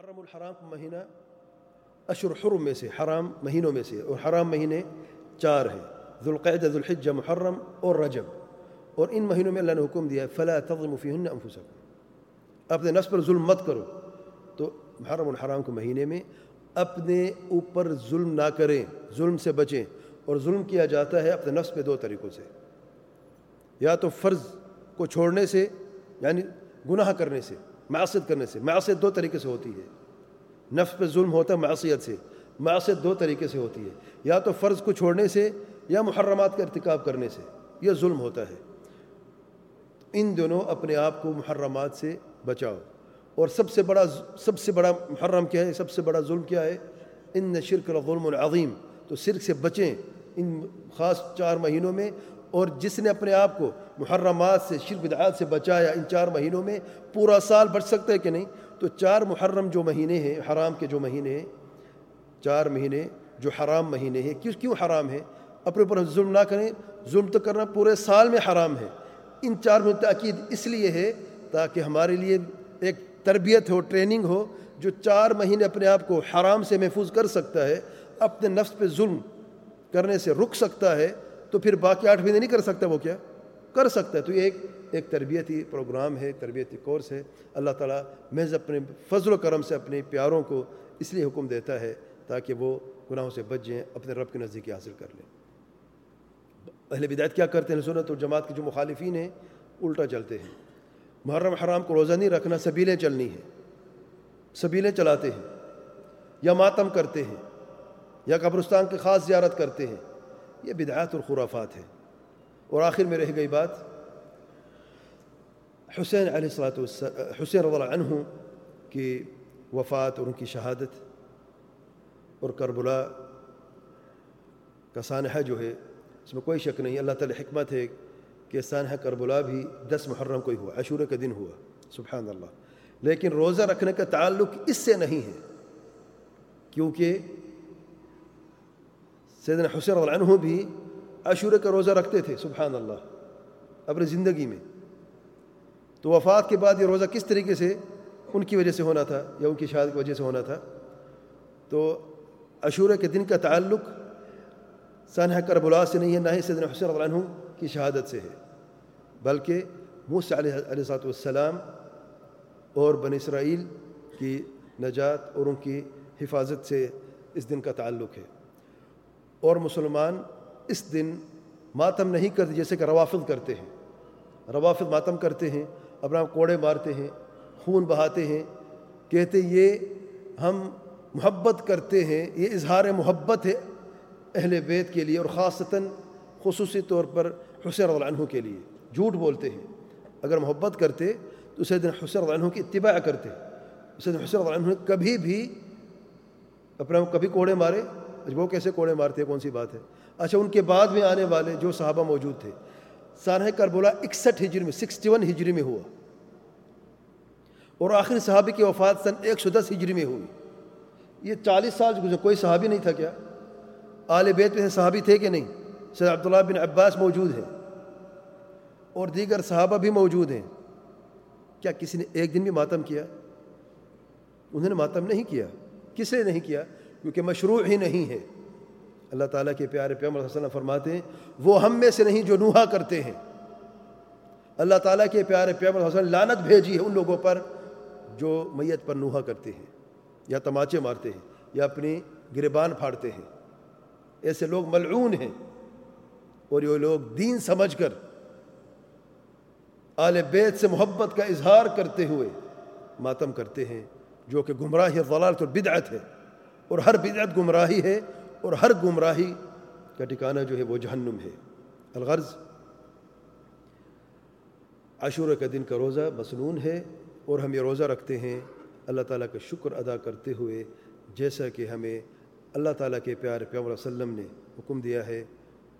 محرم الحرام مہینہ اشر حرم میں سے، حرام مہینوں میں سے، اور حرام مہینے چار ہیں۔ ذوالقعدہ، ذوالحجہ، محرم اور رجب۔ اور ان مہینوں میں اللہ نے حکم دیا ہے، فلا تظلموا فیہن انفسکم۔ اپنے نفس پر ظلم مت کرو۔ تو محرم الحرام کے مہینے میں اپنے اوپر ظلم نہ کریں، ظلم سے بچیں۔ اور ظلم کیا جاتا ہے اپنے نفس پہ دو طریقوں سے۔ یا تو فرض کو چھوڑنے سے یعنی گناہ کرنے سے معصیت کرنے سے، معصیت دو طریقے سے ہوتی ہے۔ نفس پہ ظلم ہوتا ہے معصیت سے، معصیت دو طریقے سے ہوتی ہے۔ یا تو فرض کو چھوڑنے سے یا محرمات کا ارتکاب کرنے سے، یہ ظلم ہوتا ہے۔ ان دونوں اپنے آپ کو محرمات سے بچاؤ۔ اور سب سے بڑا سب سے بڑا محرم کیا ہے، سب سے بڑا ظلم کیا ہے؟ ان شرک الظلم العظیم تو شرک سے بچیں۔ ان خاص چار مہینوں میں اور جس نے اپنے آپ کو محرمات سے، شرک بدعات سے بچایا ان چار مہینوں میں، پورا سال بچ سکتا ہے کہ نہیں؟ تو چار محرم جو مہینے ہیں، حرام کے جو مہینے ہیں، چار مہینے جو حرام مہینے ہیں، کیوں کیوں حرام ہے اپنے اوپر ظلم نہ کریں، ظلم تو کرنا پورے سال میں حرام ہے۔ ان چار میں تاکید اس لیے ہے تاکہ ہمارے لیے ایک تربیت ہو، ٹریننگ ہو، جو چار مہینے اپنے آپ کو حرام سے محفوظ کر سکتا ہے، اپنے نفس پہ ظلم کرنے سے رک سکتا ہے۔ تو پھر باقی آٹھ مہینے نہیں کر سکتا وہ کیا؟ کر سکتا ہے۔ تو یہ ایک ایک تربیتی پروگرام ہے تربیتی کورس ہے۔ اللہ تعالیٰ محض اپنے فضل و کرم سے اپنے پیاروں کو اس لیے حکم دیتا ہے تاکہ وہ گناہوں سے بچ جائیں، اپنے رب کے نزدیکی حاصل کر لیں۔ اہل بدایت کیا کرتے ہیں؟ سنت اور جماعت کے جو مخالفین ہیں، الٹا چلتے ہیں۔ محرم، حرام کو روزہ نہیں رکھنا، سبیلیں چلنی ہیں۔ سبیلیں چلاتے ہیں۔ یا ماتم کرتے ہیں۔ یا قبرستان کی خاص زیارت کرتے ہیں۔ یہ بدعات اور خرافات ہیں۔ اور آخر میں رہ گئی بات۔ حسین علیہ السلاۃ حسین رضی اللہ عنہ کی وفات اور ان کی شہادت اور کربلا کا سانحہ جو ہے، اس میں کوئی شک نہیں، اللہ تعالی حکمت ہے کہ سانحہ کربلا بھی دس محرم کو ہی ہوا عشورہ کا دن ہوا۔ سبحان اللہ۔ لیکن روزہ رکھنے کا تعلق اس سے نہیں ہے، کیونکہ سیدنا حسین رضی اللہ عنہ بھی عشورہ کا روزہ رکھتے تھے سبحان اللہ اپنی زندگی میں تو وفات کے بعد یہ روزہ کس طریقے سے؟ ان کی وجہ سے ہونا تھا، یا ان کی شہادت کی وجہ سے ہونا تھا؟ تو عشورہ کے دن کا تعلق سانحہ کربلا سے نہیں ہے، نہ ہی سیدنا حسین رضی اللہ عنہ کی شہادت سے ہے، بلکہ موسیٰ علیہ علیہ والسلام اور بن اسرائیل کی نجات اور ان کی حفاظت سے اس دن کا تعلق ہے۔ اور مسلمان اس دن ماتم نہیں کرتے جیسے کہ روافظ کرتے ہیں۔ روافظ ماتم کرتے ہیں، اپنا کوڑے مارتے ہیں، خون بہاتے ہیں۔ کہتے یہ ہم محبت کرتے ہیں، یہ اظہار محبت ہے اہل بیت کے لیے اور خاصتاً خصوصی طور پر حسین رضی اللہ عنہ کے لیے۔ جھوٹ بولتے ہیں۔ اگر محبت کرتے تو سیدنا حسین رضی اللہ عنہ کی اتباع کرتے۔ سیدنا حسین رضی اللہ عنہ کبھی بھی اپنا کبھی کوڑے مارے وہ کیسے کوڑے مارتے کون سی بات ہے؟ اچھا ان کے بعد میں آنے والے جو صحابہ موجود تھے سانحہ کربلا اکسٹھ ہجری میں، سکسٹی ون ہجری میں ہوا۔ اور آخری صحابی کی وفات سن ایک سو دس ہجری میں ہوئی۔ یہ چالیس سال گزرے کوئی صحابی نہیں تھا کیا؟ آل بیت میں صحابی تھے کہ نہیں؟ سید عبداللہ بن عباس موجود ہیں۔ اور دیگر صحابہ بھی موجود ہیں۔ کیا کسی نے ایک دن بھی ماتم کیا؟ انہوں نے ماتم نہیں کیا۔ کس نے نہیں کیا؟ کیونکہ مشروع ہی نہیں ہے۔ اللہ تعالیٰ کے پیارے پیغمبر صلی اللہ علیہ وسلم فرماتے ہیں، وہ ہم میں سے نہیں جو نوحا کرتے ہیں۔ اللہ تعالیٰ کے پیارے پیغمبر صلی اللہ علیہ وسلم لانت بھیجی ہے ان لوگوں پر جو میت پر نوحا کرتے ہیں، یا تماچے مارتے ہیں، یا اپنی گربان پھاڑتے ہیں۔ ایسے لوگ ملعون ہیں۔ اور یہ لوگ دین سمجھ کر آل بیت سے محبت کا اظہار کرتے ہوئے ماتم کرتے ہیں، جو کہ گمراہی ضلالت اور بدعت ہے۔ اور ہر بدعت گمراہی ہے اور ہر گمراہی کا ٹھکانہ جو ہے وہ جہنم ہے۔ الغرض، عاشورہ کا دن کا روزہ مسنون ہے اور ہم یہ روزہ رکھتے ہیں اللہ تعالیٰ کا شکر ادا کرتے ہوئے، جیسا کہ ہمیں اللہ تعالیٰ کے پیار پیار وسلم نے حکم دیا ہے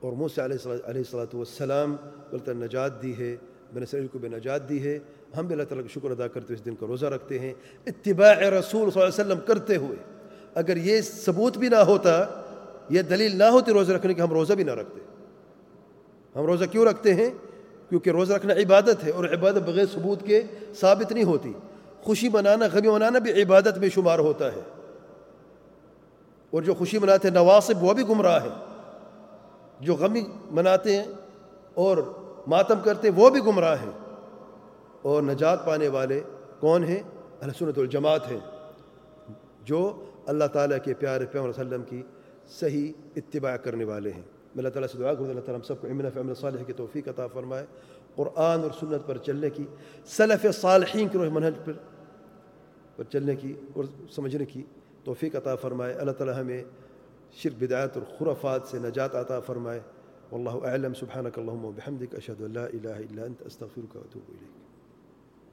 اور مجھ سے علیہ علیہ السلاۃ والسلام اللہ نجات دی ہے بن سعید کو بے نجات دی ہے۔ ہم بھی اللہ تعالیٰ کا شکر ادا کرتے ہوئے اس دن کا روزہ رکھتے ہیں۔ اتباع رسول صلی اللہ علیہ وسلم کرتے ہوئے۔ اگر یہ ثبوت بھی نہ ہوتا، یہ دلیل نہ ہوتی روزہ رکھنے کی، ہم روزہ بھی نہ رکھتے۔ ہم روزہ کیوں رکھتے ہیں؟ کیونکہ روزہ رکھنا عبادت ہے اور عبادت بغیر ثبوت کے ثابت نہیں ہوتی۔ خوشی منانا، غمی منانا بھی عبادت میں شمار ہوتا ہے۔ اور جو خوشی مناتے ہیں، نواسب، وہ بھی گمراہ ہیں۔ جو غمی مناتے ہیں اور ماتم کرتے ہیں، وہ بھی گمراہ ہیں۔ اور نجات پانے والے کون ہیں؟ اللہ سنت الجماعت ہیں۔ جو اللہ تعالیٰ کے پیارے پیغمبر وسلم کی صحیح اتباع کرنے والے ہیں۔ میں اللہ تعالیٰ سے دعا کروں اللہ تعالیٰ ہم سب کو امن فمل صالح کی توفیق عطا فرمائے۔ قرآن اور سنت پر چلنے کی، سلف صالحین کے روح منہج پر پر چلنے کی اور سمجھنے کی توفیق عطا فرمائے۔ اللہ تعالیٰ ہمیں شرک بدایت اور خرافات سے نجات عطا فرمائے۔ واللہ اعلم، سبحانک اللہم و بحمدک اشہد اللہ الہ الا انت، استغفرک و اتوب الیک۔